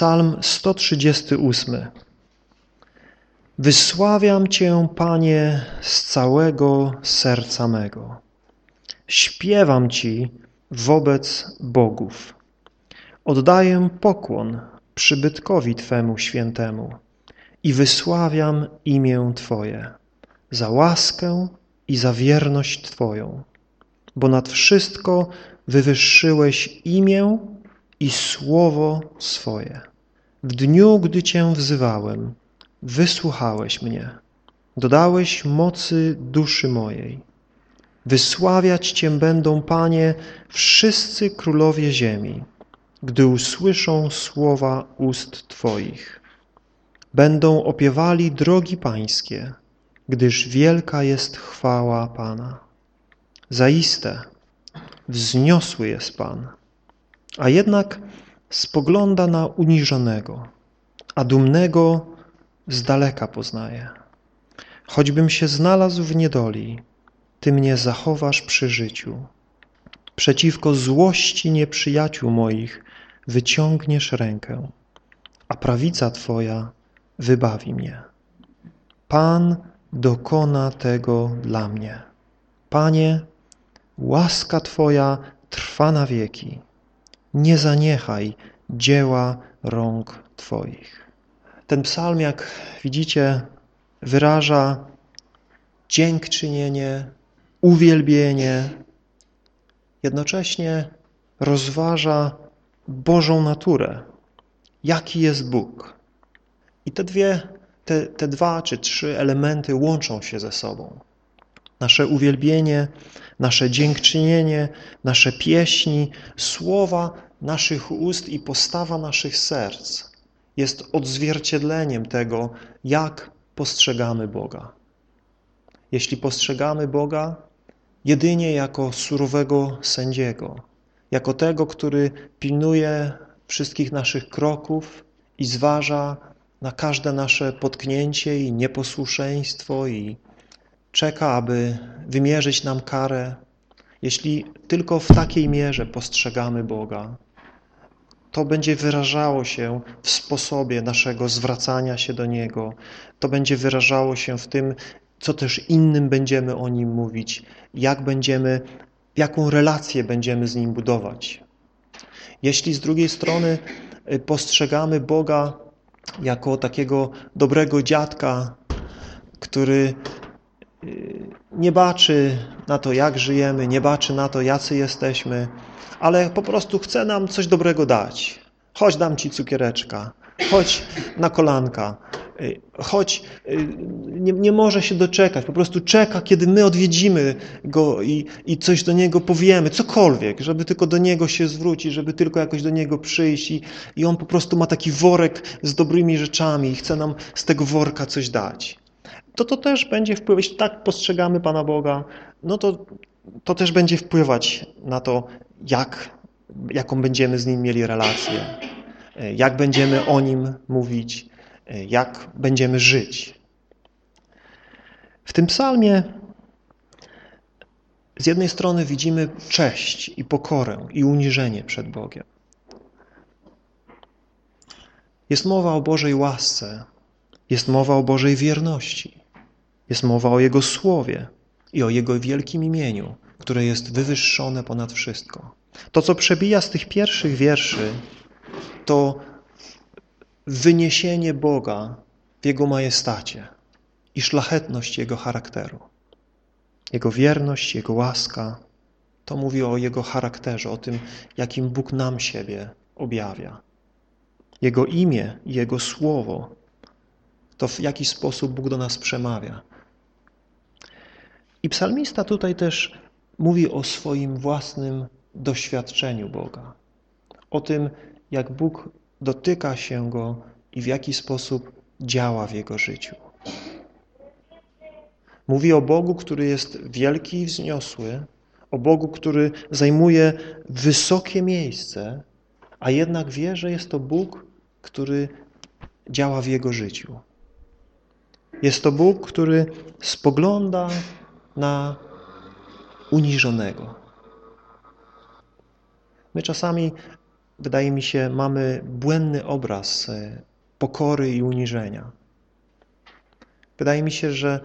Psalm 138. Wysławiam Cię, Panie, z całego serca mego. Śpiewam Ci wobec bogów. Oddaję pokłon przybytkowi Twemu świętemu i wysławiam imię Twoje za łaskę i za wierność Twoją, bo nad wszystko wywyższyłeś imię i słowo swoje. W dniu, gdy Cię wzywałem, wysłuchałeś mnie, dodałeś mocy duszy mojej. Wysławiać Cię będą, Panie, wszyscy królowie ziemi, gdy usłyszą słowa ust Twoich. Będą opiewali drogi Pańskie, gdyż wielka jest chwała Pana. Zaiste wzniosły jest Pan, a jednak spogląda na uniżonego, a dumnego z daleka poznaje. Choćbym się znalazł w niedoli, Ty mnie zachowasz przy życiu. Przeciwko złości nieprzyjaciół moich wyciągniesz rękę, a prawica Twoja wybawi mnie. Pan dokona tego dla mnie. Panie, łaska Twoja trwa na wieki. Nie zaniechaj dzieła rąk Twoich. Ten psalm, jak widzicie, wyraża dziękczynienie, uwielbienie, jednocześnie rozważa Bożą naturę, jaki jest Bóg. I te dwie, te, te dwa czy trzy elementy łączą się ze sobą. Nasze uwielbienie, nasze dziękczynienie, nasze pieśni, słowa naszych ust i postawa naszych serc jest odzwierciedleniem tego, jak postrzegamy Boga. Jeśli postrzegamy Boga jedynie jako surowego sędziego, jako tego, który pilnuje wszystkich naszych kroków i zważa na każde nasze potknięcie i nieposłuszeństwo i czeka, aby wymierzyć nam karę. Jeśli tylko w takiej mierze postrzegamy Boga, to będzie wyrażało się w sposobie naszego zwracania się do Niego. To będzie wyrażało się w tym, co też innym będziemy o Nim mówić, jak będziemy, jaką relację będziemy z Nim budować. Jeśli z drugiej strony y, postrzegamy Boga jako takiego dobrego dziadka, który nie baczy na to, jak żyjemy, nie baczy na to, jacy jesteśmy, ale po prostu chce nam coś dobrego dać. Chodź, dam ci cukiereczka, chodź na kolanka, chodź, nie, nie może się doczekać, po prostu czeka, kiedy my odwiedzimy Go i, i coś do Niego powiemy, cokolwiek, żeby tylko do Niego się zwrócić, żeby tylko jakoś do Niego przyjść i, i On po prostu ma taki worek z dobrymi rzeczami i chce nam z tego worka coś dać. To to też będzie wpływać, jeśli tak postrzegamy Pana Boga, no to to też będzie wpływać na to, jak, jaką będziemy z Nim mieli relację, jak będziemy o Nim mówić, jak będziemy żyć. W tym psalmie z jednej strony widzimy cześć i pokorę i uniżenie przed Bogiem. Jest mowa o Bożej łasce, jest mowa o Bożej wierności, jest mowa o Jego Słowie i o Jego wielkim imieniu, które jest wywyższone ponad wszystko. To, co przebija z tych pierwszych wierszy, to wyniesienie Boga w Jego majestacie i szlachetność Jego charakteru. Jego wierność, Jego łaska, to mówi o Jego charakterze, o tym, jakim Bóg nam siebie objawia. Jego imię i Jego słowo, to w jaki sposób Bóg do nas przemawia. I psalmista tutaj też mówi o swoim własnym doświadczeniu Boga. O tym, jak Bóg dotyka się Go i w jaki sposób działa w Jego życiu. Mówi o Bogu, który jest wielki i wzniosły, o Bogu, który zajmuje wysokie miejsce, a jednak wie, że jest to Bóg, który działa w Jego życiu. Jest to Bóg, który spogląda na uniżonego. My czasami wydaje mi się, mamy błędny obraz e, pokory i uniżenia. Wydaje mi się, że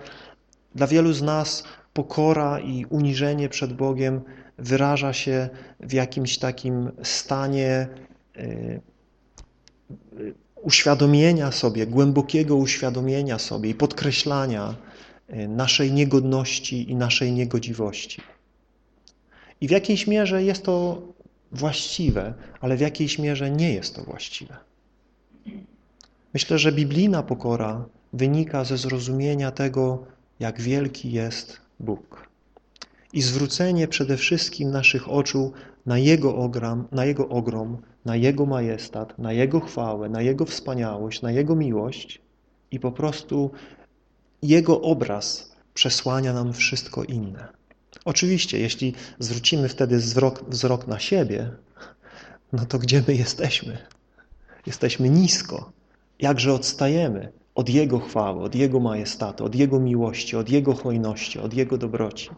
dla wielu z nas pokora i uniżenie przed Bogiem wyraża się w jakimś takim stanie e, uświadomienia sobie, głębokiego uświadomienia sobie i podkreślania e, naszej niegodności i naszej niegodziwości. I w jakiejś mierze jest to właściwe, ale w jakiejś mierze nie jest to właściwe. Myślę, że biblijna pokora wynika ze zrozumienia tego, jak wielki jest Bóg. I zwrócenie przede wszystkim naszych oczu na Jego, ogrom, na Jego ogrom, na Jego majestat, na Jego chwałę, na Jego wspaniałość, na Jego miłość i po prostu Jego obraz przesłania nam wszystko inne. Oczywiście, jeśli zwrócimy wtedy wzrok, wzrok na siebie, no to gdzie my jesteśmy? Jesteśmy nisko. Jakże odstajemy od Jego chwały, od Jego majestatu, od Jego miłości, od Jego hojności, od Jego dobroci.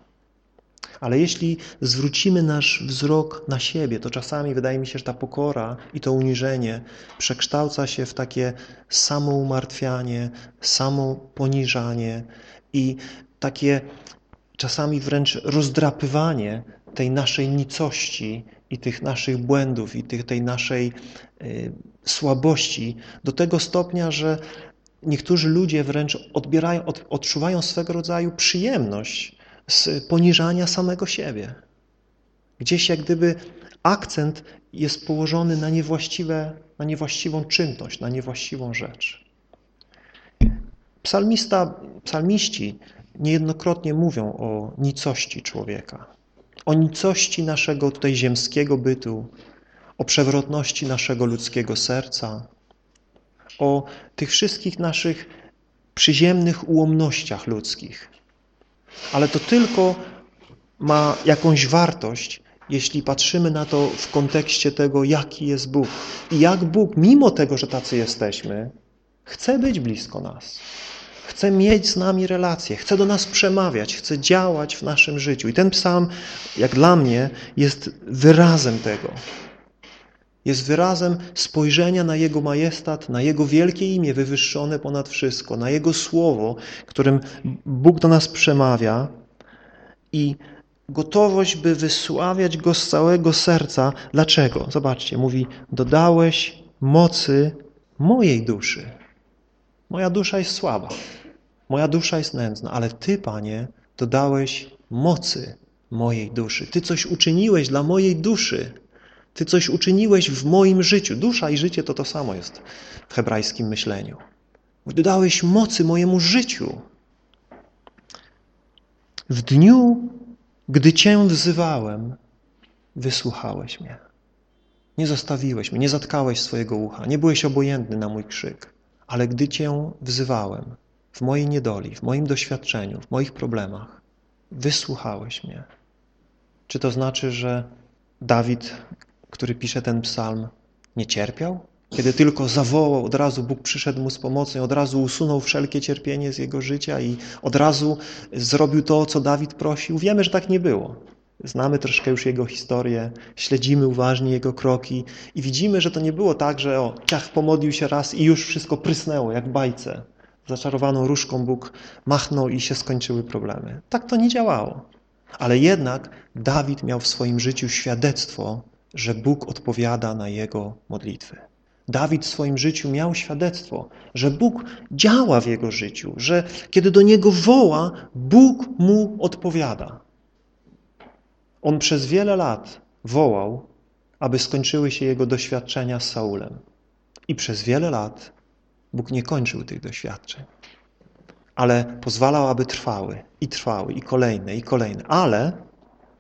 Ale jeśli zwrócimy nasz wzrok na siebie, to czasami wydaje mi się, że ta pokora i to uniżenie przekształca się w takie samoumartwianie, samoponiżanie i takie czasami wręcz rozdrapywanie tej naszej nicości i tych naszych błędów i tych, tej naszej y, słabości do tego stopnia, że niektórzy ludzie wręcz odbierają, od, odczuwają swego rodzaju przyjemność z poniżania samego siebie. Gdzieś jak gdyby akcent jest położony na, niewłaściwe, na niewłaściwą czynność, na niewłaściwą rzecz. Psalmista, psalmiści niejednokrotnie mówią o nicości człowieka, o nicości naszego tutaj ziemskiego bytu, o przewrotności naszego ludzkiego serca, o tych wszystkich naszych przyziemnych ułomnościach ludzkich. Ale to tylko ma jakąś wartość, jeśli patrzymy na to w kontekście tego, jaki jest Bóg. I jak Bóg, mimo tego, że tacy jesteśmy, chce być blisko nas chce mieć z nami relacje, chce do nas przemawiać, chce działać w naszym życiu. I ten psalm, jak dla mnie, jest wyrazem tego. Jest wyrazem spojrzenia na Jego majestat, na Jego wielkie imię wywyższone ponad wszystko, na Jego słowo, którym Bóg do nas przemawia i gotowość, by wysławiać Go z całego serca. Dlaczego? Zobaczcie, mówi, dodałeś mocy mojej duszy. Moja dusza jest słaba. Moja dusza jest nędzna, ale Ty, Panie, dodałeś mocy mojej duszy. Ty coś uczyniłeś dla mojej duszy. Ty coś uczyniłeś w moim życiu. Dusza i życie to to samo jest w hebrajskim myśleniu. Dodałeś mocy mojemu życiu. W dniu, gdy Cię wzywałem, wysłuchałeś mnie. Nie zostawiłeś mnie, nie zatkałeś swojego ucha, nie byłeś obojętny na mój krzyk. Ale gdy Cię wzywałem, w mojej niedoli, w moim doświadczeniu, w moich problemach, wysłuchałeś mnie. Czy to znaczy, że Dawid, który pisze ten psalm, nie cierpiał? Kiedy tylko zawołał, od razu Bóg przyszedł mu z pomocą od razu usunął wszelkie cierpienie z jego życia i od razu zrobił to, co Dawid prosił. Wiemy, że tak nie było. Znamy troszkę już jego historię, śledzimy uważnie jego kroki i widzimy, że to nie było tak, że o, ciach pomodlił się raz i już wszystko prysnęło, jak bajce zaczarowaną różką Bóg machnął i się skończyły problemy. Tak to nie działało. Ale jednak Dawid miał w swoim życiu świadectwo, że Bóg odpowiada na jego modlitwy. Dawid w swoim życiu miał świadectwo, że Bóg działa w jego życiu, że kiedy do niego woła, Bóg mu odpowiada. On przez wiele lat wołał, aby skończyły się jego doświadczenia z Saulem. I przez wiele lat Bóg nie kończył tych doświadczeń, ale pozwalał, aby trwały i trwały i kolejne i kolejne. Ale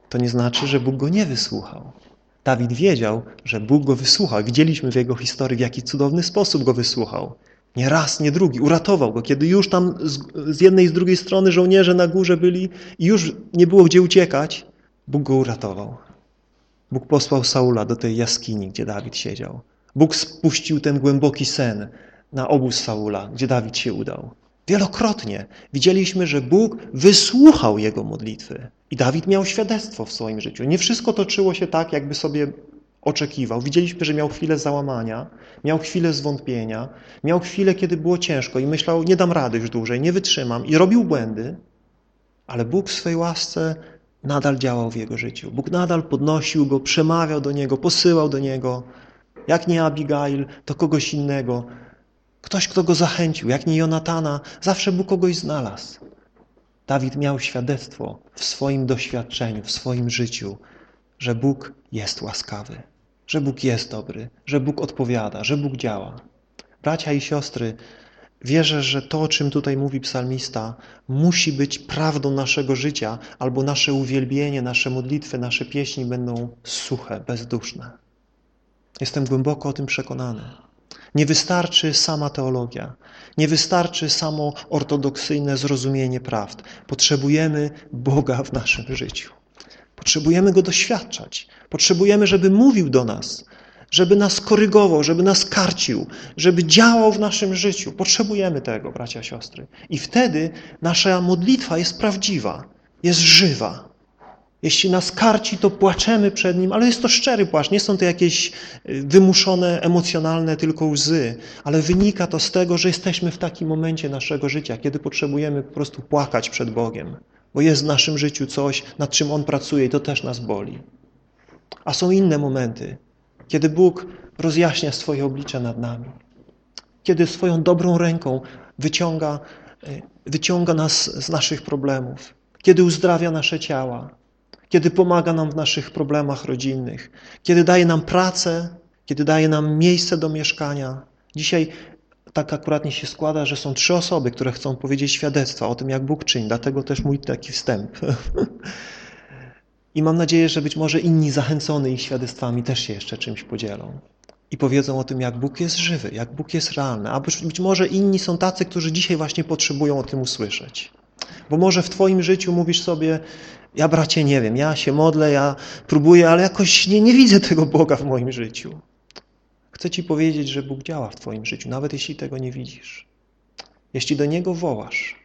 to nie znaczy, że Bóg go nie wysłuchał. Dawid wiedział, że Bóg go wysłuchał. Widzieliśmy w jego historii, w jaki cudowny sposób go wysłuchał. Nie raz, nie drugi. Uratował go. Kiedy już tam z, z jednej i z drugiej strony żołnierze na górze byli i już nie było gdzie uciekać, Bóg go uratował. Bóg posłał Saula do tej jaskini, gdzie Dawid siedział. Bóg spuścił ten głęboki sen na obóz Saula, gdzie Dawid się udał. Wielokrotnie widzieliśmy, że Bóg wysłuchał jego modlitwy. I Dawid miał świadectwo w swoim życiu. Nie wszystko toczyło się tak, jakby sobie oczekiwał. Widzieliśmy, że miał chwilę załamania, miał chwilę zwątpienia, miał chwilę, kiedy było ciężko i myślał, nie dam rady już dłużej, nie wytrzymam i robił błędy, ale Bóg w swej łasce nadal działał w jego życiu. Bóg nadal podnosił go, przemawiał do niego, posyłał do niego. Jak nie Abigail, to kogoś innego. Ktoś, kto go zachęcił, jak nie Jonatana, zawsze Bóg kogoś znalazł. Dawid miał świadectwo w swoim doświadczeniu, w swoim życiu, że Bóg jest łaskawy, że Bóg jest dobry, że Bóg odpowiada, że Bóg działa. Bracia i siostry, wierzę, że to, o czym tutaj mówi psalmista, musi być prawdą naszego życia, albo nasze uwielbienie, nasze modlitwy, nasze pieśni będą suche, bezduszne. Jestem głęboko o tym przekonany. Nie wystarczy sama teologia, nie wystarczy samo ortodoksyjne zrozumienie prawd. Potrzebujemy Boga w naszym życiu. Potrzebujemy Go doświadczać. Potrzebujemy, żeby mówił do nas, żeby nas korygował, żeby nas karcił, żeby działał w naszym życiu. Potrzebujemy tego, bracia, siostry. I wtedy nasza modlitwa jest prawdziwa, jest żywa. Jeśli nas karci, to płaczemy przed Nim, ale jest to szczery płacz. Nie są to jakieś y, wymuszone, emocjonalne tylko łzy, ale wynika to z tego, że jesteśmy w takim momencie naszego życia, kiedy potrzebujemy po prostu płakać przed Bogiem, bo jest w naszym życiu coś, nad czym On pracuje i to też nas boli. A są inne momenty, kiedy Bóg rozjaśnia swoje oblicze nad nami, kiedy swoją dobrą ręką wyciąga, y, wyciąga nas z naszych problemów, kiedy uzdrawia nasze ciała, kiedy pomaga nam w naszych problemach rodzinnych, kiedy daje nam pracę, kiedy daje nam miejsce do mieszkania. Dzisiaj tak akuratnie się składa, że są trzy osoby, które chcą powiedzieć świadectwa o tym, jak Bóg czyni. Dlatego też mój taki wstęp. I mam nadzieję, że być może inni zachęcony ich świadectwami też się jeszcze czymś podzielą. I powiedzą o tym, jak Bóg jest żywy, jak Bóg jest realny. A być może inni są tacy, którzy dzisiaj właśnie potrzebują o tym usłyszeć. Bo może w Twoim życiu mówisz sobie, ja bracie nie wiem, ja się modlę, ja próbuję, ale jakoś nie, nie widzę tego Boga w moim życiu. Chcę Ci powiedzieć, że Bóg działa w Twoim życiu, nawet jeśli tego nie widzisz. Jeśli do Niego wołasz,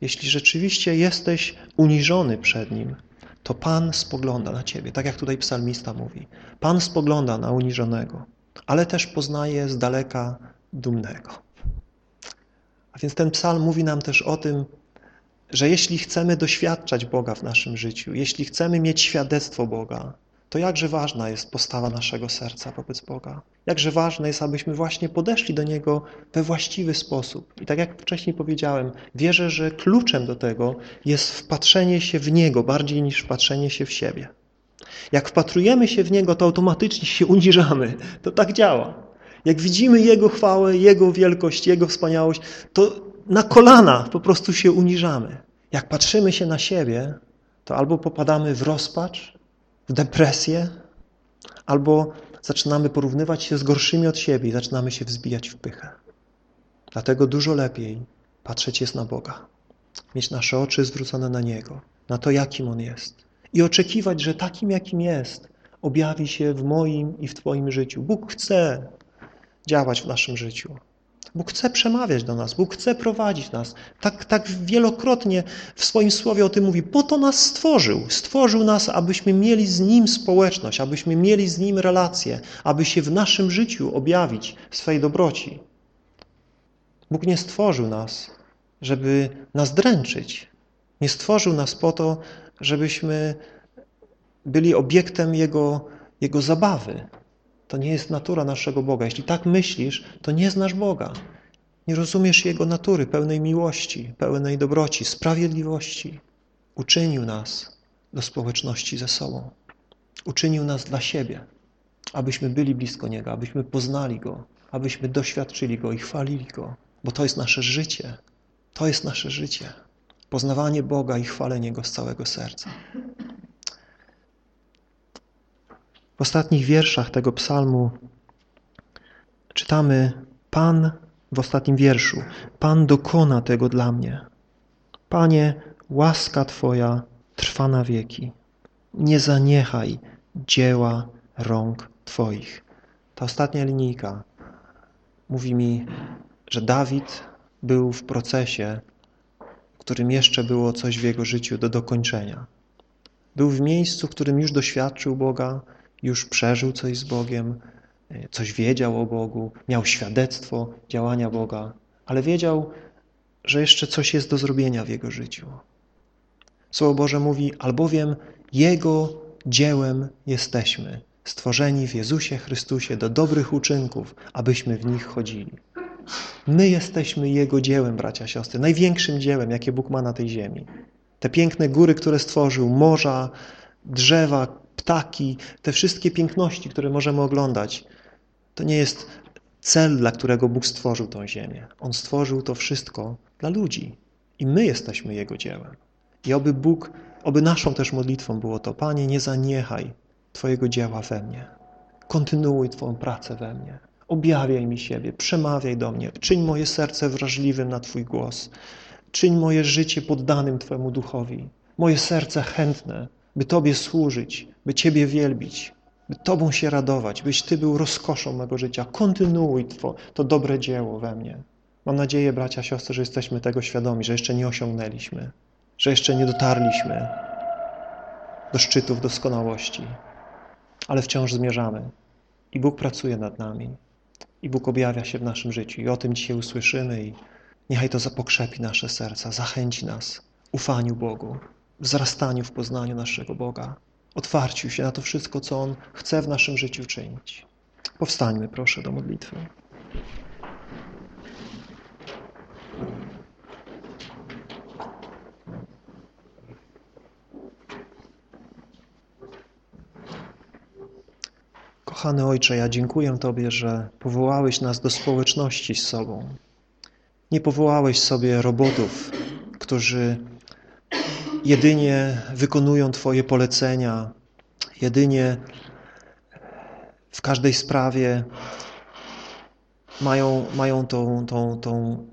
jeśli rzeczywiście jesteś uniżony przed Nim, to Pan spogląda na Ciebie, tak jak tutaj psalmista mówi. Pan spogląda na uniżonego, ale też poznaje z daleka dumnego. A więc ten psalm mówi nam też o tym, że jeśli chcemy doświadczać Boga w naszym życiu, jeśli chcemy mieć świadectwo Boga, to jakże ważna jest postawa naszego serca wobec Boga. Jakże ważne jest, abyśmy właśnie podeszli do Niego we właściwy sposób. I tak jak wcześniej powiedziałem, wierzę, że kluczem do tego jest wpatrzenie się w Niego bardziej niż wpatrzenie się w siebie. Jak wpatrujemy się w Niego, to automatycznie się uniżamy. To tak działa. Jak widzimy Jego chwałę, Jego wielkość, Jego wspaniałość, to na kolana po prostu się uniżamy. Jak patrzymy się na siebie, to albo popadamy w rozpacz, w depresję, albo zaczynamy porównywać się z gorszymi od siebie i zaczynamy się wzbijać w pychę. Dlatego dużo lepiej patrzeć jest na Boga, mieć nasze oczy zwrócone na Niego, na to, jakim On jest i oczekiwać, że takim, jakim jest, objawi się w moim i w Twoim życiu. Bóg chce działać w naszym życiu. Bóg chce przemawiać do nas, Bóg chce prowadzić nas. Tak, tak wielokrotnie w swoim słowie o tym mówi. Po to nas stworzył. Stworzył nas, abyśmy mieli z Nim społeczność, abyśmy mieli z Nim relacje, aby się w naszym życiu objawić swej dobroci. Bóg nie stworzył nas, żeby nas dręczyć. Nie stworzył nas po to, żebyśmy byli obiektem Jego, Jego zabawy. To nie jest natura naszego Boga. Jeśli tak myślisz, to nie znasz Boga. Nie rozumiesz Jego natury, pełnej miłości, pełnej dobroci, sprawiedliwości. Uczynił nas do społeczności ze sobą. Uczynił nas dla siebie, abyśmy byli blisko Niego, abyśmy poznali Go, abyśmy doświadczyli Go i chwalili Go, bo to jest nasze życie. To jest nasze życie. Poznawanie Boga i chwalenie Go z całego serca. W ostatnich wierszach tego psalmu czytamy Pan w ostatnim wierszu Pan dokona tego dla mnie. Panie, łaska Twoja trwa na wieki. Nie zaniechaj dzieła rąk Twoich. Ta ostatnia linijka mówi mi, że Dawid był w procesie, w którym jeszcze było coś w jego życiu do dokończenia. Był w miejscu, w którym już doświadczył Boga, już przeżył coś z Bogiem, e, coś wiedział o Bogu, miał świadectwo działania Boga, ale wiedział, że jeszcze coś jest do zrobienia w jego życiu. Słowo Boże mówi, albowiem Jego dziełem jesteśmy, stworzeni w Jezusie Chrystusie do dobrych uczynków, abyśmy w nich chodzili. My jesteśmy Jego dziełem, bracia, siostry, największym dziełem, jakie Bóg ma na tej ziemi. Te piękne góry, które stworzył, morza, drzewa, ptaki, te wszystkie piękności, które możemy oglądać, to nie jest cel, dla którego Bóg stworzył tą ziemię. On stworzył to wszystko dla ludzi i my jesteśmy Jego dziełem. I oby Bóg, oby naszą też modlitwą było to, Panie, nie zaniechaj Twojego dzieła we mnie. Kontynuuj Twoją pracę we mnie. Objawiaj mi siebie, przemawiaj do mnie. Czyń moje serce wrażliwym na Twój głos. Czyń moje życie poddanym Twojemu duchowi. Moje serce chętne, by Tobie służyć, by Ciebie wielbić, by Tobą się radować, byś Ty był rozkoszą mego życia. Kontynuuj to, to dobre dzieło we mnie. Mam nadzieję, bracia, siostry, że jesteśmy tego świadomi, że jeszcze nie osiągnęliśmy, że jeszcze nie dotarliśmy do szczytów doskonałości, ale wciąż zmierzamy. I Bóg pracuje nad nami. I Bóg objawia się w naszym życiu. I o tym dzisiaj usłyszymy. I niechaj to zapokrzepi nasze serca, zachęci nas. Ufaniu Bogu, wzrastaniu w poznaniu naszego Boga, otwarciu się na to wszystko, co On chce w naszym życiu czynić. Powstańmy proszę do modlitwy. Kochany Ojcze, ja dziękuję Tobie, że powołałeś nas do społeczności z sobą. Nie powołałeś sobie robotów, którzy jedynie wykonują Twoje polecenia, jedynie w każdej sprawie mają, mają tą, tą, tą,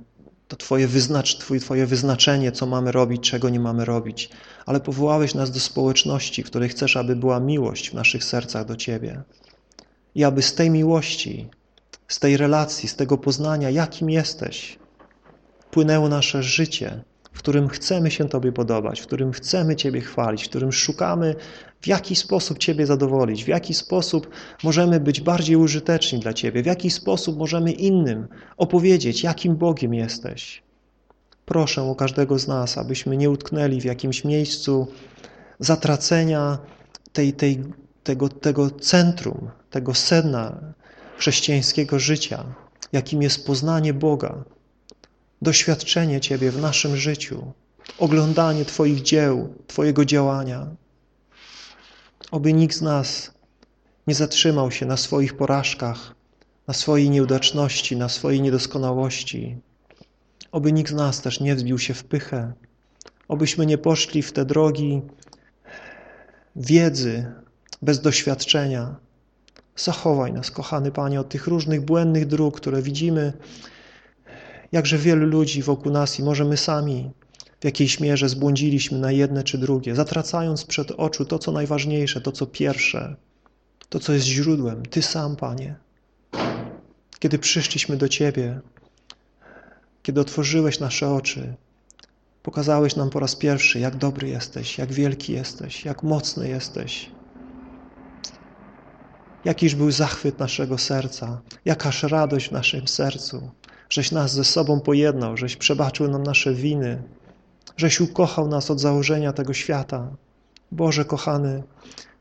to twoje, wyznacz, twoje wyznaczenie, co mamy robić, czego nie mamy robić. Ale powołałeś nas do społeczności, w której chcesz, aby była miłość w naszych sercach do Ciebie. I aby z tej miłości, z tej relacji, z tego poznania, jakim jesteś, płynęło nasze życie, którym chcemy się Tobie podobać, w którym chcemy Ciebie chwalić, w którym szukamy, w jaki sposób Ciebie zadowolić, w jaki sposób możemy być bardziej użyteczni dla Ciebie, w jaki sposób możemy innym opowiedzieć, jakim Bogiem jesteś. Proszę o każdego z nas, abyśmy nie utknęli w jakimś miejscu zatracenia tej, tej, tego, tego centrum, tego sedna chrześcijańskiego życia, jakim jest poznanie Boga, doświadczenie Ciebie w naszym życiu, oglądanie Twoich dzieł, Twojego działania. Oby nikt z nas nie zatrzymał się na swoich porażkach, na swojej nieudaczności, na swojej niedoskonałości. Oby nikt z nas też nie wzbił się w pychę, obyśmy nie poszli w te drogi wiedzy, bez doświadczenia. Zachowaj nas, kochany Panie, od tych różnych błędnych dróg, które widzimy jakże wielu ludzi wokół nas i może my sami w jakiejś mierze zbłądziliśmy na jedne czy drugie, zatracając przed oczu to, co najważniejsze, to, co pierwsze, to, co jest źródłem. Ty sam, Panie. Kiedy przyszliśmy do Ciebie, kiedy otworzyłeś nasze oczy, pokazałeś nam po raz pierwszy, jak dobry jesteś, jak wielki jesteś, jak mocny jesteś. Jakiż był zachwyt naszego serca, jakaż radość w naszym sercu, żeś nas ze sobą pojednał, żeś przebaczył nam nasze winy, żeś ukochał nas od założenia tego świata. Boże kochany,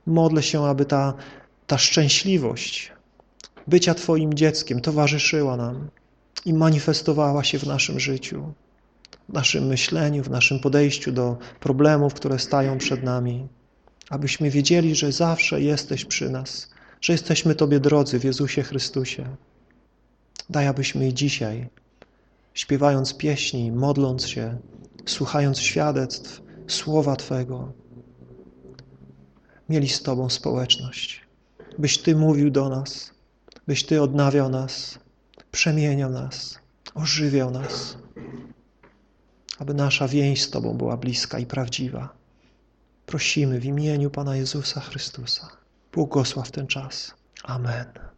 modlę się, aby ta, ta szczęśliwość bycia Twoim dzieckiem towarzyszyła nam i manifestowała się w naszym życiu, w naszym myśleniu, w naszym podejściu do problemów, które stają przed nami, abyśmy wiedzieli, że zawsze jesteś przy nas, że jesteśmy Tobie drodzy w Jezusie Chrystusie. Daj, abyśmy i dzisiaj, śpiewając pieśni, modląc się, słuchając świadectw, słowa Twego, mieli z Tobą społeczność. Byś Ty mówił do nas, byś Ty odnawiał nas, przemieniał nas, ożywiał nas, aby nasza więź z Tobą była bliska i prawdziwa. Prosimy w imieniu Pana Jezusa Chrystusa. Błogosław ten czas. Amen.